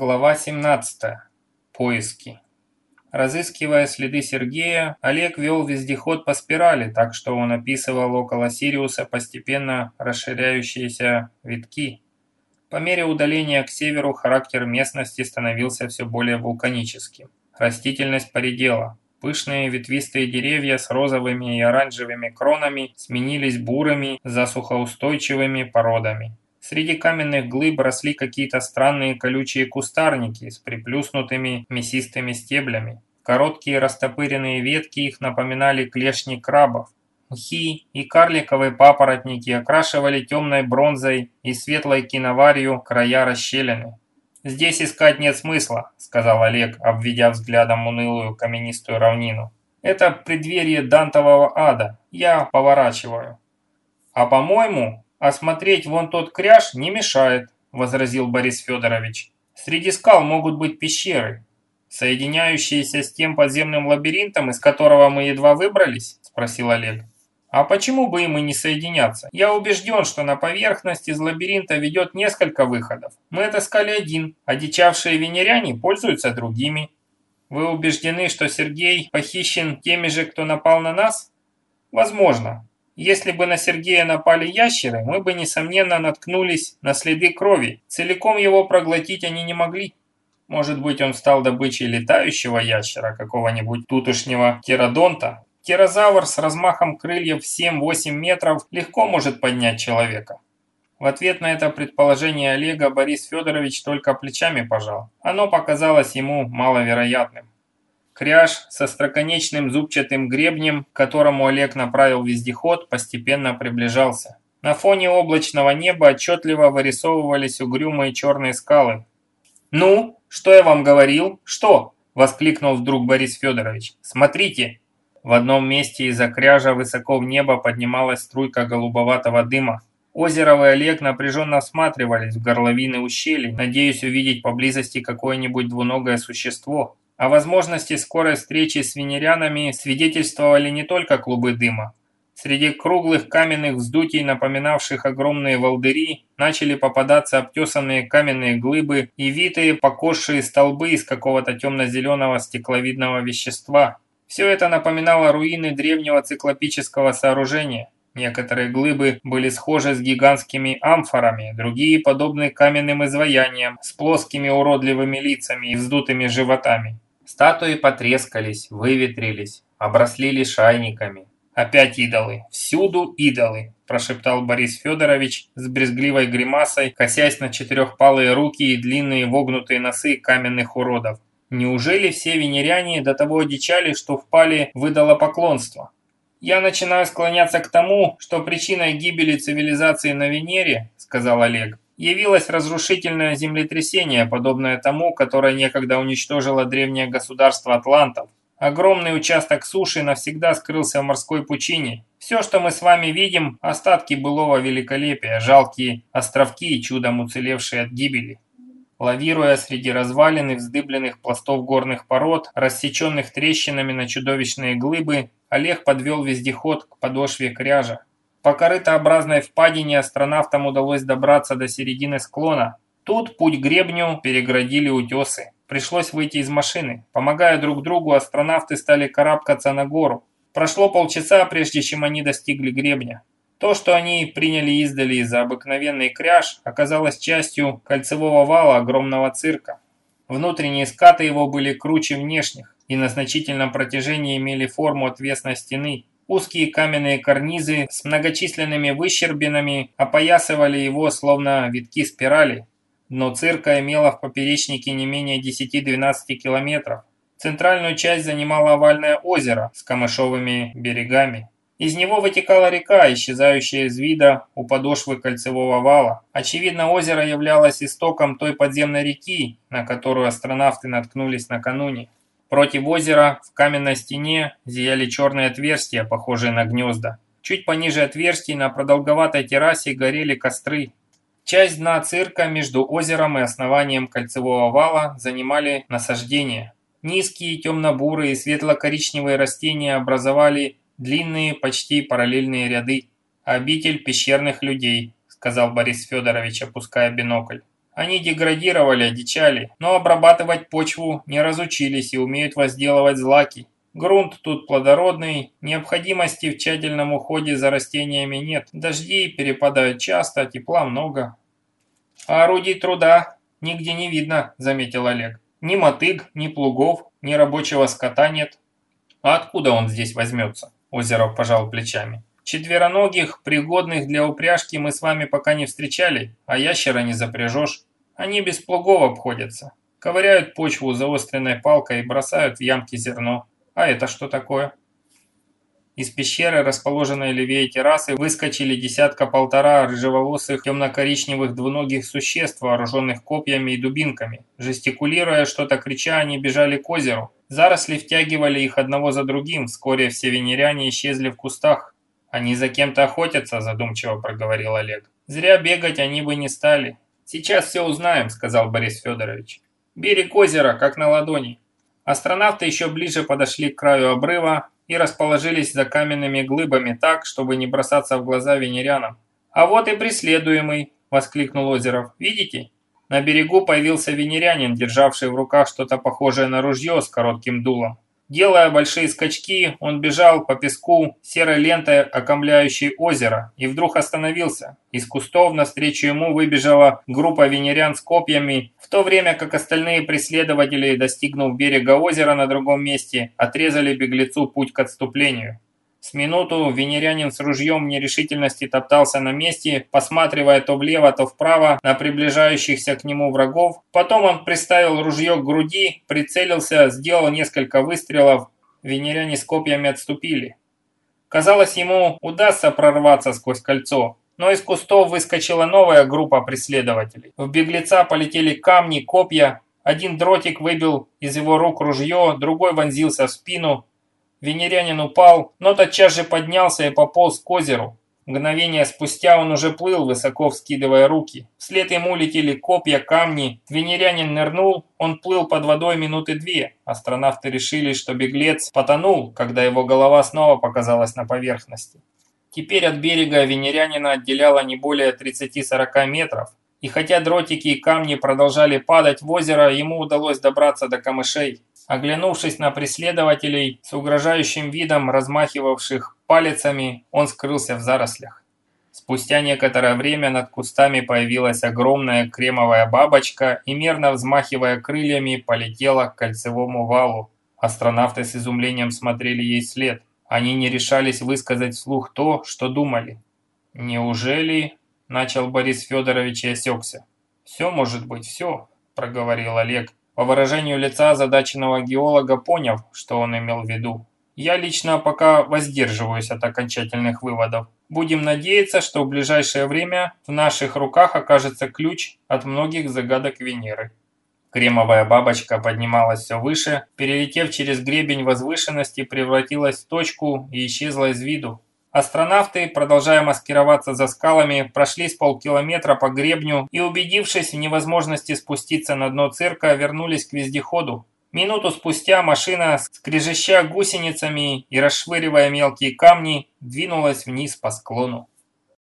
Глава 17. Поиски. Разыскивая следы Сергея, Олег вел вездеход по спирали, так что он описывал около Сириуса постепенно расширяющиеся витки. По мере удаления к северу характер местности становился все более вулканическим. Растительность поредела. Пышные ветвистые деревья с розовыми и оранжевыми кронами сменились бурыми, засухоустойчивыми породами. Среди каменных глыб росли какие-то странные колючие кустарники с приплюснутыми мясистыми стеблями. Короткие растопыренные ветки их напоминали клешни крабов. Мхи и карликовые папоротники окрашивали темной бронзой и светлой киноварью края расщелины. «Здесь искать нет смысла», – сказал Олег, обведя взглядом унылую каменистую равнину. «Это преддверие Дантового ада. Я поворачиваю». «А по-моему, «Осмотреть вон тот кряж не мешает», – возразил Борис Федорович. «Среди скал могут быть пещеры, соединяющиеся с тем подземным лабиринтом, из которого мы едва выбрались?» – спросил Олег. «А почему бы им и не соединяться? Я убежден, что на поверхность из лабиринта ведет несколько выходов. Мы отыскали один, а дичавшие венеряне пользуются другими. Вы убеждены, что Сергей похищен теми же, кто напал на нас? Возможно, если бы на Сергея напали ящеры, мы бы, несомненно, наткнулись на следы крови. Целиком его проглотить они не могли. Может быть, он стал добычей летающего ящера, какого-нибудь тутушнего птеродонта. Птерозавр с размахом крыльев 7-8 метров легко может поднять человека. В ответ на это предположение Олега Борис Федорович только плечами пожал. Оно показалось ему маловероятным. Кряж со строконечным зубчатым гребнем, к которому Олег направил вездеход, постепенно приближался. На фоне облачного неба отчетливо вырисовывались угрюмые черные скалы. «Ну, что я вам говорил? Что?» – воскликнул вдруг Борис Федорович. «Смотрите!» В одном месте из-за кряжа высоко в небо поднималась струйка голубоватого дыма. Озеров и Олег напряженно всматривались в горловины ущелий, надеясь увидеть поблизости какое-нибудь двуногое существо. О возможности скорой встречи с венерянами свидетельствовали не только клубы дыма. Среди круглых каменных вздутий, напоминавших огромные волдыри, начали попадаться обтесанные каменные глыбы и витые покосшие столбы из какого-то темно-зеленого стекловидного вещества. Все это напоминало руины древнего циклопического сооружения. Некоторые глыбы были схожи с гигантскими амфорами, другие подобны каменным изваяниям с плоскими уродливыми лицами и вздутыми животами. Статуи потрескались, выветрились, обросли лишайниками. «Опять идолы! Всюду идолы!» – прошептал Борис Федорович с брезгливой гримасой, косясь на четырехпалые руки и длинные вогнутые носы каменных уродов. Неужели все венеряне до того одичали, что впали в идолопоклонство? «Я начинаю склоняться к тому, что причиной гибели цивилизации на Венере, – сказал Олег, явилось разрушительное землетрясение, подобное тому, которое некогда уничтожило древнее государство Атлантов. Огромный участок суши навсегда скрылся в морской пучине. Все, что мы с вами видим, остатки былого великолепия, жалкие островки чудом уцелевшие от гибели. Лавируя среди развалин и вздыбленных пластов горных пород, рассеченных трещинами на чудовищные глыбы, Олег подвел вездеход к подошве кряжа. По корытообразной впадине астронавтам удалось добраться до середины склона. Тут путь гребню переградили утесы. Пришлось выйти из машины. Помогая друг другу, астронавты стали карабкаться на гору. Прошло полчаса, прежде чем они достигли гребня. То, что они приняли издали за обыкновенный кряж, оказалось частью кольцевого вала огромного цирка. Внутренние скаты его были круче внешних и на значительном протяжении имели форму отвесной стены, Узкие каменные карнизы с многочисленными выщербинами опоясывали его словно витки спирали. Дно цирка имело в поперечнике не менее 10-12 километров. Центральную часть занимало овальное озеро с камышовыми берегами. Из него вытекала река, исчезающая из вида у подошвы кольцевого вала. Очевидно, озеро являлось истоком той подземной реки, на которую астронавты наткнулись накануне. Против озера в каменной стене зияли черные отверстия, похожие на гнезда. Чуть пониже отверстий на продолговатой террасе горели костры. Часть дна цирка между озером и основанием кольцевого вала занимали насаждения. Низкие темно-бурые светло-коричневые растения образовали длинные, почти параллельные ряды. «Обитель пещерных людей», – сказал Борис Федорович, опуская бинокль. Они деградировали, одичали, но обрабатывать почву не разучились и умеют возделывать злаки. Грунт тут плодородный, необходимости в тщательном уходе за растениями нет. Дожди перепадают часто, тепла много. А орудий труда нигде не видно, заметил Олег. Ни мотыг, ни плугов, ни рабочего скота нет. А откуда он здесь возьмется? Озеров пожал плечами. Четвероногих, пригодных для упряжки мы с вами пока не встречали, а ящера не запряжешь. Они без плугов обходятся. Ковыряют почву заостренной палкой и бросают в ямки зерно. А это что такое? Из пещеры, расположенной левее террасы, выскочили десятка-полтора рыжеволосых темно-коричневых двуногих существ, вооруженных копьями и дубинками. Жестикулируя, что-то крича, они бежали к озеру. Заросли втягивали их одного за другим, вскоре все венеряне исчезли в кустах. «Они за кем-то охотятся», – задумчиво проговорил Олег. «Зря бегать они бы не стали». «Сейчас все узнаем», – сказал Борис Федорович. «Берег озера, как на ладони. Астронавты еще ближе подошли к краю обрыва и расположились за каменными глыбами так, чтобы не бросаться в глаза венерянам. «А вот и преследуемый!» – воскликнул Озеров. «Видите?» На берегу появился венерянин, державший в руках что-то похожее на ружье с коротким дулом. Делая большие скачки, он бежал по песку серой лентой, окомляющей озеро, и вдруг остановился. Из кустов навстречу ему выбежала группа венерян с копьями, в то время как остальные преследователи, достигнув берега озера на другом месте, отрезали беглецу путь к отступлению. С минуту венерянин с ружьем нерешительности топтался на месте, посматривая то влево, то вправо на приближающихся к нему врагов. Потом он приставил ружье к груди, прицелился, сделал несколько выстрелов. Венеряне с копьями отступили. Казалось, ему удастся прорваться сквозь кольцо, но из кустов выскочила новая группа преследователей. В беглеца полетели камни, копья. Один дротик выбил из его рук ружье, другой вонзился в спину, Венерянин упал, но тотчас же поднялся и пополз к озеру. Мгновение спустя он уже плыл, высоко вскидывая руки. Вслед ему летели копья, камни. Венерянин нырнул, он плыл под водой минуты две. Астронавты решили, что беглец потонул, когда его голова снова показалась на поверхности. Теперь от берега венерянина отделяло не более 30-40 метров. И хотя дротики и камни продолжали падать в озеро, ему удалось добраться до камышей. Оглянувшись на преследователей, с угрожающим видом размахивавших палецами, он скрылся в зарослях. Спустя некоторое время над кустами появилась огромная кремовая бабочка и, мерно взмахивая крыльями, полетела к кольцевому валу. Астронавты с изумлением смотрели ей след. Они не решались высказать вслух то, что думали. «Неужели?» – начал Борис Федорович и осекся. «Все может быть, все», – проговорил Олег, по выражению лица задаченного геолога поняв, что он имел в виду. Я лично пока воздерживаюсь от окончательных выводов. Будем надеяться, что в ближайшее время в наших руках окажется ключ от многих загадок Венеры. Кремовая бабочка поднималась все выше, перелетев через гребень возвышенности, превратилась в точку и исчезла из виду. Астронавты, продолжая маскироваться за скалами, прошли с полкилометра по гребню и, убедившись в невозможности спуститься на дно цирка, вернулись к вездеходу. Минуту спустя машина, скрежеща гусеницами и расшвыривая мелкие камни, двинулась вниз по склону.